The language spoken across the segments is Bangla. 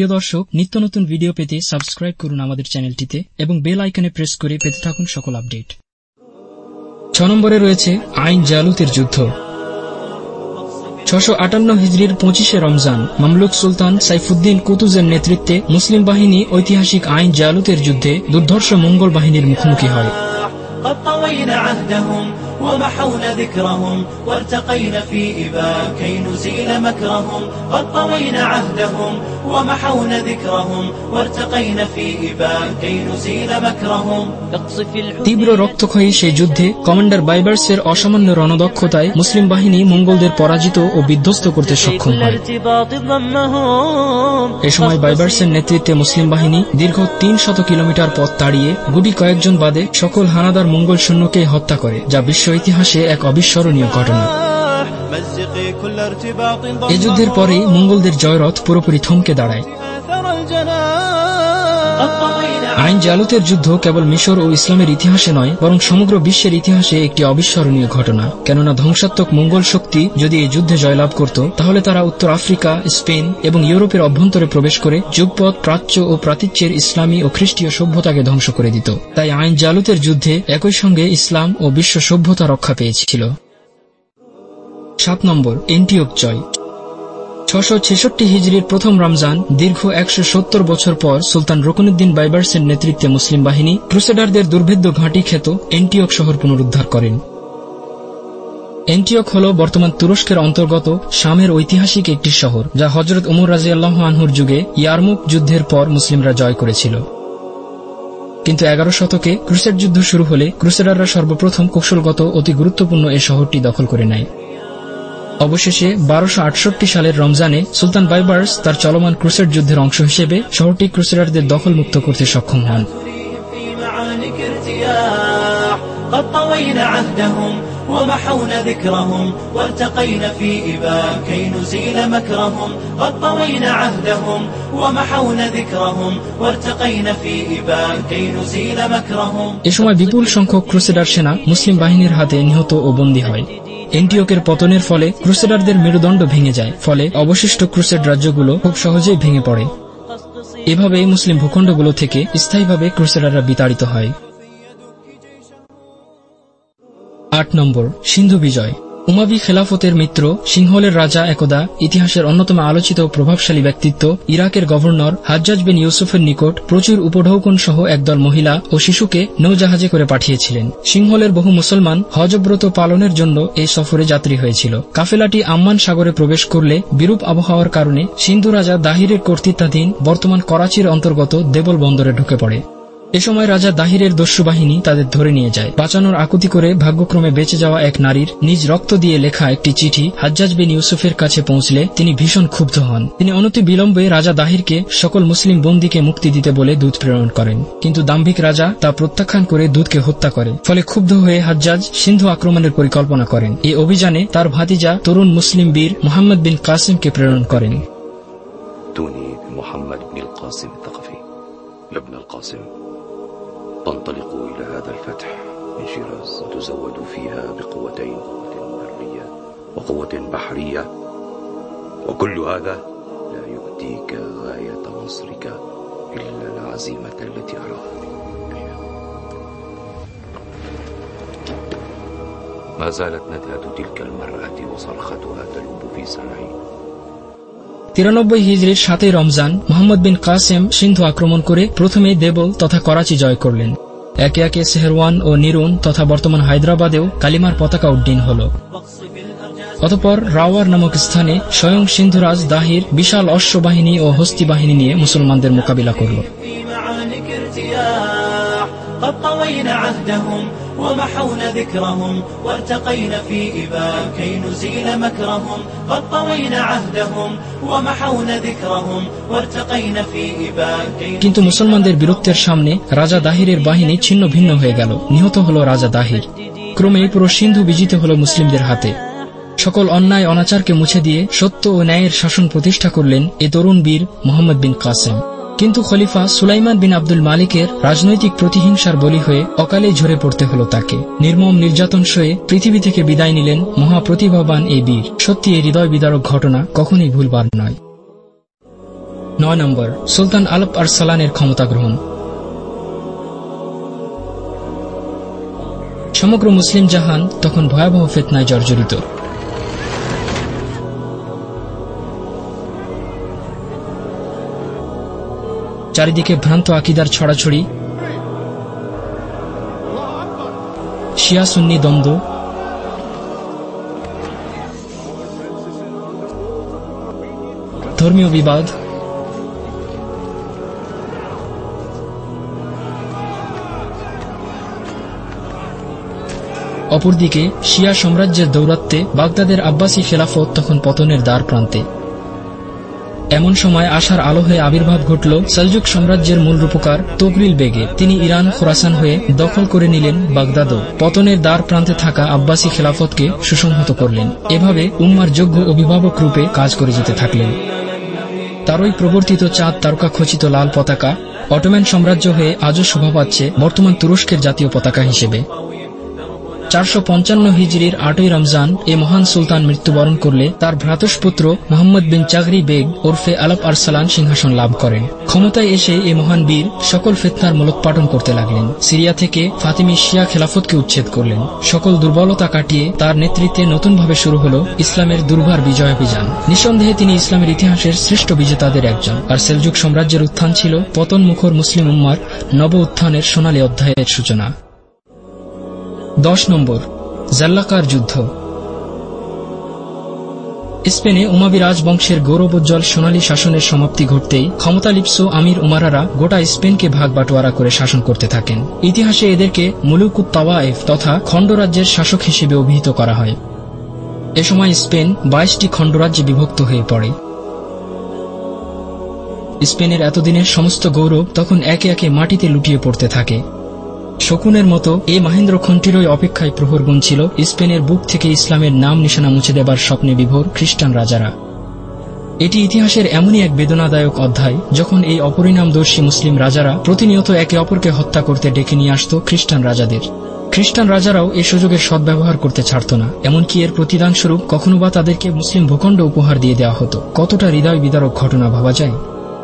প্রিয় দর্শক, নিত্য নতুন ভিডিও পেতে সাবস্ক্রাইব করুন আমাদের চ্যানেলটিতে এবং বেল আইকনে প্রেস করে পেতে থাকুন সকল আপডেট। ছ নম্বরে রয়েছে আইন জালুতের যুদ্ধ। ছশো আটান্ন হিজড়ির পঁচিশে রমজান, মামলুক সুলতান সাইফুদ্দিন কুতুজের নেতৃত্বে মুসলিম বাহিনী ঐতিহাসিক আইন জালুতের যুদ্ধে দুর্ধর্ষ মঙ্গল বাহিনীর মুখোমুখি হয়। ومحونا ذكرهم وارتقينا في إبا كي نزيل مكرهم قد طوينا عهدهم ومحونا ذكرهم وارتقينا في إبا كي نزيل مكرهم اقصف الحدود তীব্র রক্তক্ষয়ী সেই যুদ্ধে কমান্ডার বাইবার্সের অসামান্য রণদক্ষতায় মুসলিম বাহিনী মঙ্গলদের পরাজিত ও বিধ্বস্ত করতে সক্ষম হয় الارتباط ضمهم এ সময় বাইবার্সের নেতৃত্বে মুসলিম বাহিনী দীর্ঘ তিন শত কিলোমিটার পথ তাড়িয়ে গুটি কয়েকজন বাদে সকল হানাদার মঙ্গল সৈন্যকে হত্যা করে যা বিশ্ব ইতিহাসে এক অবিস্মরণীয় ঘটনা। এ যুদ্ধের পরে মঙ্গলদের জয়রথ পুরোপুরি থমকে দাঁড়ায়। আইন জালুতের যুদ্ধ কেবল মিশর ও ইসলামের ইতিহাসে নয়, বরং সমগ্র বিশ্বের ইতিহাসে একটি অবিস্মরণীয় ঘটনা। কেননা ধ্বংসাত্মক মঙ্গল শক্তি যদি এই যুদ্ধে জয়লাভ করত, তাহলে তারা উত্তর আফ্রিকা, স্পেন এবং ইউরোপের অভ্যন্তরে প্রবেশ করে যুগপথ প্রাচ্য ও প্রাতিচ্যের ইসলামী ও খ্রিস্টীয় সভ্যতাকে ধ্বংস করে দিত। তাই আইন জালুতের যুদ্ধে একই সঙ্গে ইসলাম ও বিশ্ব সভ্যতা রক্ষা পেয়েছিল। সাত নম্বর এন্টিওক জয় ছশো ছেষট্টি প্রথম রমজান, দীর্ঘ একশো সত্তর বছর পর সুলতান রকুনুদ্দিন বাইবার্সের নেতৃত্বে মুসলিম বাহিনী ক্রুসেডারদের দুর্ভেদ্য ঘাঁটি খ্যাত এন্টিওক শহর পুনরুদ্ধার করেন। এন্টিওক হল বর্তমান তুরস্কের অন্তর্গত শামের ঐতিহাসিক একটি শহর, যা হজরত উমর রাজিয়াল্লাহ আনহুর যুগে ইয়ারমুক যুদ্ধের পর মুসলিমরা জয় করেছিল। কিন্তু এগারো শতকে ক্রুসেড যুদ্ধ শুরু হলে ক্রুসেডাররা সর্বপ্রথম কৌশলগত অতি গুরুত্বপূর্ণ এ শহরটি দখল করে নেয়। অবশেষে বারোশো আটষট্টি সালের রমজানে সুলতান বাইবার্স তার চলমান ক্রুসেড যুদ্ধের অংশ হিসেবে শহরটি ক্রুসেডারদের দখলমুক্ত করতে সক্ষম হন في معانك ارتياح قد طوينا عهدهم ومحونا ذكرهم وارتقينا في إبا كي نزيل مكرهم قد طوينا عهدهم ومحونا ذكرهم وارتقينا في إبا كي نزيل مكرهم এ সময় বিপুল সংখ্যক ক্রুসেডার সেনা মুসলিম বাহিনীর হাতে নিহত ও বন্দী হয় এন্টিওকের পতনের ফলে ক্রুসেডারদের মেরুদণ্ড ভেঙে যায়। ফলে অবশিষ্ট ক্রুসেড রাজ্যগুলো খুব সহজেই ভেঙে পড়ে। এভাবে মুসলিম ভূখণ্ডগুলো থেকে স্থায়ীভাবে ক্রুসেডাররা বিতাড়িত হয়। আট নম্বর, সিন্ধু বিজয়। উমাবি খেলাফতের মিত্র, সিংহলের রাজা একদা, ইতিহাসের অন্যতম আলোচিত প্রভাবশালী ব্যক্তিত্ব, ইরাকের গভর্নর হাজ্জাজ বিন ইউসুফের নিকট প্রচুর উপঢৌকন সহ একদল মহিলা ও শিশুকে নৌজাহাজে করে পাঠিয়েছিলেন। সিংহলের বহু মুসলমান হজব্রত পালনের জন্য এই সফরে যাত্রী হয়েছিল। কাফেলাটি আম্মান সাগরে প্রবেশ করলে বিরূপ আবহাওয়ার কারণে সিন্ধু রাজা দাহিরের কর্তৃত্বাধীন বর্তমান করাচির অন্তর্গত দেবল বন্দরে ঢুকে পড়ে। এ সময় রাজা দাহিরের দস্যু বাহিনী তাদের ধরে নিয়ে যায়। বাঁচানোর আকুতি করে ভাগ্যক্রমে বেঁচে যাওয়া এক নারীর নিজ রক্ত দিয়ে লেখা একটি চিঠি হাজ্জাজ বিন ইউসুফের কাছে পৌঁছলে তিনি ভীষণ ক্ষুব্ধ হন। তিনি অনতি বিলম্বে রাজা দাহিরকে সকল মুসলিম বন্দীকে মুক্তি দিতে বলে দুধ প্রেরণ করেন। কিন্তু দাম্ভিক রাজা তা প্রত্যাখ্যান করে দুধকে হত্যা করে। ফলে ক্ষুব্ধ হয়ে হাজ্জাজ সিন্ধু আক্রমণের পরিকল্পনা করেন। এই অভিযানে তার ভাতিজা তরুণ মুসলিম বীর মোহাম্মদ বিন কাসিমকে প্রেরণ করেন। মোহাম্মদ বিন কাসিম। تنطلقوا إلى هذا الفتح. من شيراز. وتزودوا فيها بقوتين قوة برية وقوة بحرية. وكل هذا لا يؤتيك غاية نصرك إلا العزيمة التي أراها ما زالت ندهة تلك المرأة وصرختها تلوب في سمعي. তিরানব্বই হিজড়ির সাতই রমজান মোহাম্মদ বিন কাসেম সিন্ধু আক্রমণ করে প্রথমে দেবল তথা করাচি জয় করলেন। একে একে সেহরওয়ান ও নিরুন তথা বর্তমান হায়দ্রাবাদেও কালিমার পতাকা উড্ডীন হল। অতপর রাওয়ার নামক স্থানে স্বয়ং সিন্ধুরাজ দাহির বিশাল অশ্ববাহিনী ও হস্তি বাহিনী নিয়ে মুসলমানদের মোকাবিলা করল। في معانك ارتياح قد طوينا عهدهم ومحونا ذكرهم وارتقينا في إبا كي نزيل مكرهم قد طوينا عهدهم ومحونا ذكرهم وارتقينا في إبا كي কিন্তু মুসলমানদের বীরত্বের সামনে রাজা দাহিরের বাহিনী ছিন্ন ভিন্ন হয়ে গেল নিহত হল রাজা দাহির ক্রমে পুরো সিন্ধু বিজিত হল মুসলিমদের হাতে সকল অন্যায় অনাচারকে মুছে দিয়ে সত্য ও ন্যায়ের শাসন প্রতিষ্ঠা করলেন এ তরুণ বীর মোহাম্মদ বিন কাসেম কিন্তু খলিফা সুলাইমান বিন আব্দুল মালিকের রাজনৈতিক প্রতিহিংসার বলি হয়ে অকালেই ঝরে পড়তে হল তাকে। নির্মম নির্যাতন সয়ে পৃথিবী থেকে বিদায় নিলেন মহাপ্রতিভাবান এই বীর। সত্যি এই হৃদয় বিদারক ঘটনা কখনই ভুলবার নয়। নয় নম্বর, সুলতান আলপ আরসালানের ক্ষমতা গ্রহণ। সমগ্র মুসলিম জাহান তখন ভয়াবহ ফেতনায় জর্জরিত। চারিদিকে ভ্রান্ত আকিদার ছড়াছড়ি। শিয়া সুন্নি দ্বন্দ্ব। ধর্মীয় বিবাদ। অপরদিকে শিয়া সাম্রাজ্যের দৌরাত্বে বাগদাদের আব্বাসী খেলাফত তখন পতনের দ্বার প্রান্তে এমন সময় আশার আলো হয়ে আবির্ভাব ঘটল সালজুক সাম্রাজ্যের মূল রূপকার তগরিল বেগে। তিনি ইরান খোরাসান হয়ে দখল করে নিলেন বাগদাদও। পতনের দ্বার প্রান্তে থাকা আব্বাসী খেলাফতকে সুসংহত করলেন। এভাবে উম্মার যোগ্য অভিভাবক রূপে কাজ করে যেতে থাকলেন। তারই প্রবর্তিত চাঁদ তারকা খচিত লাল পতাকা অটোম্যান সাম্রাজ্য হয়ে আজও শোভা পাচ্ছে বর্তমান তুরস্কের জাতীয় পতাকা হিসেবে। চারশো পঞ্চান্ন হিজড়ির আটই রমজান এ মহান সুলতান মৃত্যুবরণ করলে তার ভ্রাতুষ্পুত্র মোহাম্মদ বিন চাগরি বেগ ওরফে আলাপ আরসালান সিংহাসন লাভ করেন। ক্ষমতায় এসে এ মহান বীর সকল ফেতনার মূলোৎপাটন করতে লাগলেন। সিরিয়া থেকে ফাতিমি শিয়া খেলাফতকে উচ্ছেদ করলেন। সকল দুর্বলতা কাটিয়ে তার নেতৃত্বে নতুনভাবে শুরু হল ইসলামের দুর্বার বিজয় অভিযান। নিঃসন্দেহে তিনি ইসলামের ইতিহাসের শ্রেষ্ঠ বিজেতাদের একজন। আর সেলজুক সাম্রাজ্যের উত্থান ছিল পতন মুখর মুসলিম উম্মার নব উত্থানের সোনালী অধ্যায়ের সূচনা। দশ নম্বর, জাল্লাকার যুদ্ধ। স্পেনে উমাবি রাজবংশের গৌরবোজ্জ্বল সোনালী শাসনের সমাপ্তি ঘটতেই ক্ষমতালিপ্স আমির উমারারা গোটা স্পেনকে ভাগ বাটোয়ারা করে শাসন করতে থাকেন। ইতিহাসে এদেরকে মুলুকুত তাওয়ায়েফ তথা খণ্ডরাজ্যের শাসক হিসেবে অভিহিত করা হয়। এ সময় স্পেন বাইশটি খণ্ডরাজ্যে বিভক্ত হয়ে পড়ে। স্পেনের এতদিনের সমস্ত গৌরব তখন একে একে মাটিতে লুটিয়ে পড়তে থাকে। শকুনের মতো এ মাহেন্দ্র খন্টিরই অপেক্ষায় প্রহর গুনছিল। স্পেনের বুক থেকে ইসলামের নাম নিশানা মুছে দেবার স্বপ্নে বিভোর খ্রিস্টান রাজারা। এটি ইতিহাসের এমনই এক বেদনাদায়ক অধ্যায়, যখন এই অপরিণামদর্শী মুসলিম রাজারা প্রতিনিয়ত একে অপরকে হত্যা করতে ডেকে নিয়ে আসত খ্রিস্টান রাজাদের। খ্রিস্টান রাজারাও এ সুযোগের সদ্ব্যবহার করতে ছাড়ত না, এমনকি এর প্রতিদানস্বরূপ কখনো বা তাদেরকে মুসলিম ভূখণ্ড উপহার দিয়ে দেওয়া হতো। কতটা হৃদয় বিদারক ঘটনা ভাবা যায়।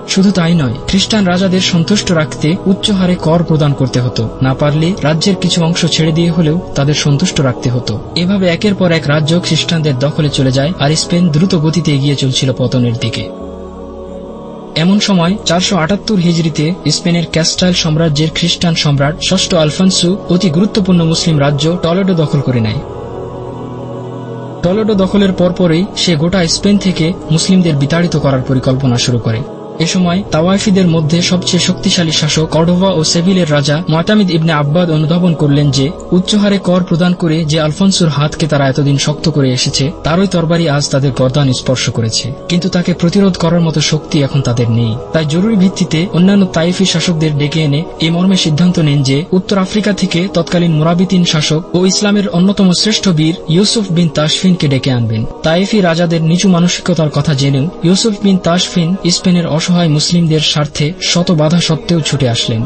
শুধু তাই নয়, খ্রিস্টান রাজাদের সন্তুষ্ট রাখতে উচ্চ হারে কর প্রদান করতে হতো। না পারলে রাজ্যের কিছু অংশ ছেড়ে দিয়ে হলেও তাদের সন্তুষ্ট রাখতে হতো। এভাবে একের পর এক রাজ্য খ্রিস্টানদের দখলে চলে যায় আর স্পেন দ্রুত গতিতে এগিয়ে চলছিল পতনের দিকে। এমন সময় চারশো আটাত্তর হিজড়িতে স্পেনের ক্যাস্টাইল সাম্রাজ্যের খ্রিস্টান সম্রাট ষষ্ঠ আলফান্সু অতি গুরুত্বপূর্ণ মুসলিম রাজ্য টলেডো দখল করে নেয়। টলেডো দখলের পরপরই সে গোটা স্পেন থেকে মুসলিমদের বিতাড়িত করার পরিকল্পনা শুরু করে। এ সময় তাওয়াইফিদের মধ্যে সবচেয়ে শক্তিশালী শাসক কর্ডোভা ও সেভিলের রাজা মতামিদ ইবনে আব্বাদ অনুধাবন করলেন যে, উচ্চহারে কর প্রদান করে যে আলফান্সুর হাতকে তারা এতদিন শক্ত করে এসেছে, তারই তরবারি আজ তাদের গর্দান স্পর্শ করেছে। কিন্তু তাকে প্রতিরোধ করার মতো শক্তি এখন তাদের নেই। তাই জরুরি ভিত্তিতে অন্যান্য তাইফি শাসকদের ডেকে এনে এই মর্মে সিদ্ধান্ত নেন যে, উত্তর আফ্রিকা থেকে তৎকালীন মুরাবিতিন শাসক ও ইসলামের অন্যতম শ্রেষ্ঠ বীর ইউসুফ বিন তাসফিনকে ডেকে আনবেন। তাইফি রাজাদের নিচু মানসিকতার কথা জেনেও ইউসুফ বিন তাসফিন স্পেনের অসহায় মুসলিমদের স্বার্থে শত বাধা সত্ত্বেও ছুটে আসলেন।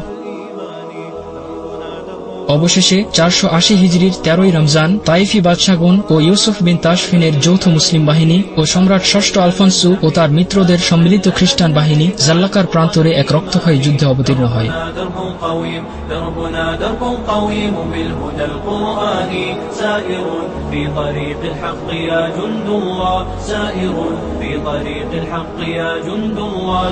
অবশেষে চারশো আশি হিজড়ির তেরোই রমজান তাইফি বাদশাগুন ও ইউসুফ বিন তাসফিনের যৌথ মুসলিম বাহিনী ও সম্রাট ষষ্ঠ আলফান্সু ও তার মিত্রদের সম্মিলিত খ্রিস্টান বাহিনী জাল্লাকার প্রান্তরে এক রক্তক্ষয়ী যুদ্ধে অবতীর্ণ হয় دربنا درب قويم بالهدى القرآني سائر في طريق الحق يا جند الله سائر في طريق الحق يا جند الله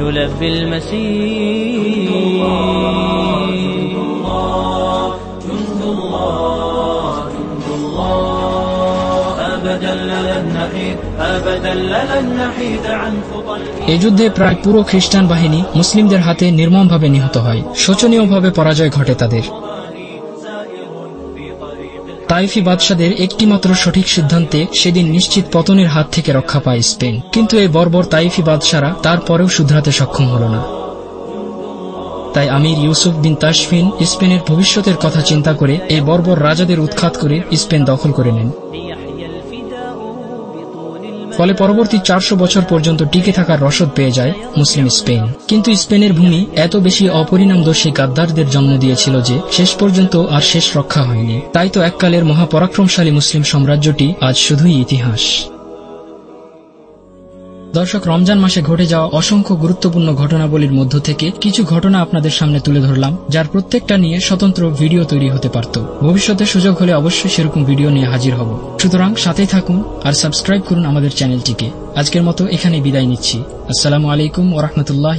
نلبي المسير الله جند الله أبدا لن نحيد أبدا لن نحيد عن خطى الإيمان এ যুদ্ধে প্রায় পুরো খ্রিস্টান বাহিনী মুসলিমদের হাতে নির্মমভাবে নিহত হয় শোচনীয়ভাবে পরাজয় ঘটে তাদের তাইফি বাদশাদের একটিমাত্র সঠিক সিদ্ধান্তে সেদিন নিশ্চিত পতনের হাত থেকে রক্ষা পায় স্পেন। কিন্তু এই বর্বর তাইফি বাদশারা তারপরেও শুধরাতে সক্ষম হল না। তাই আমির ইউসুফ বিন তাসফিন স্পেনের ভবিষ্যতের কথা চিন্তা করে এই বর্বর রাজাদের উৎখাত করে স্পেন দখল করে নেন। ফলে পরবর্তী চারশো বছর পর্যন্ত টিকে থাকার রসদ পেয়ে যায় মুসলিম স্পেন। কিন্তু স্পেনের ভূমি এত বেশি অপরিণামদর্শী গাদ্দারদের জন্ম দিয়েছিল যে শেষ পর্যন্ত আর শেষ রক্ষা হয়নি। তাই তো এককালের মহাপরাক্রমশালী মুসলিম সাম্রাজ্যটি আজ শুধুই ইতিহাস। দর্শক, রমজান মাসে ঘটে যাওয়া অসংখ্য গুরুত্বপূর্ণ ঘটনাবলীর মধ্য থেকে কিছু ঘটনা আপনাদের সামনে তুলে ধরলাম, যার প্রত্যেকটা নিয়ে স্বতন্ত্র ভিডিও তৈরি হতে পারত। ভবিষ্যতে সুযোগ হলে অবশ্যই সেরকম ভিডিও নিয়ে হাজির হব। সুতরাং সাথেই থাকুন আর সাবস্ক্রাইব করুন আমাদের চ্যানেলটিকে। আজকের মতো এখানে বিদায় নিচ্ছি। আসসালামু আলাইকুম ওরহমতুল্লাহ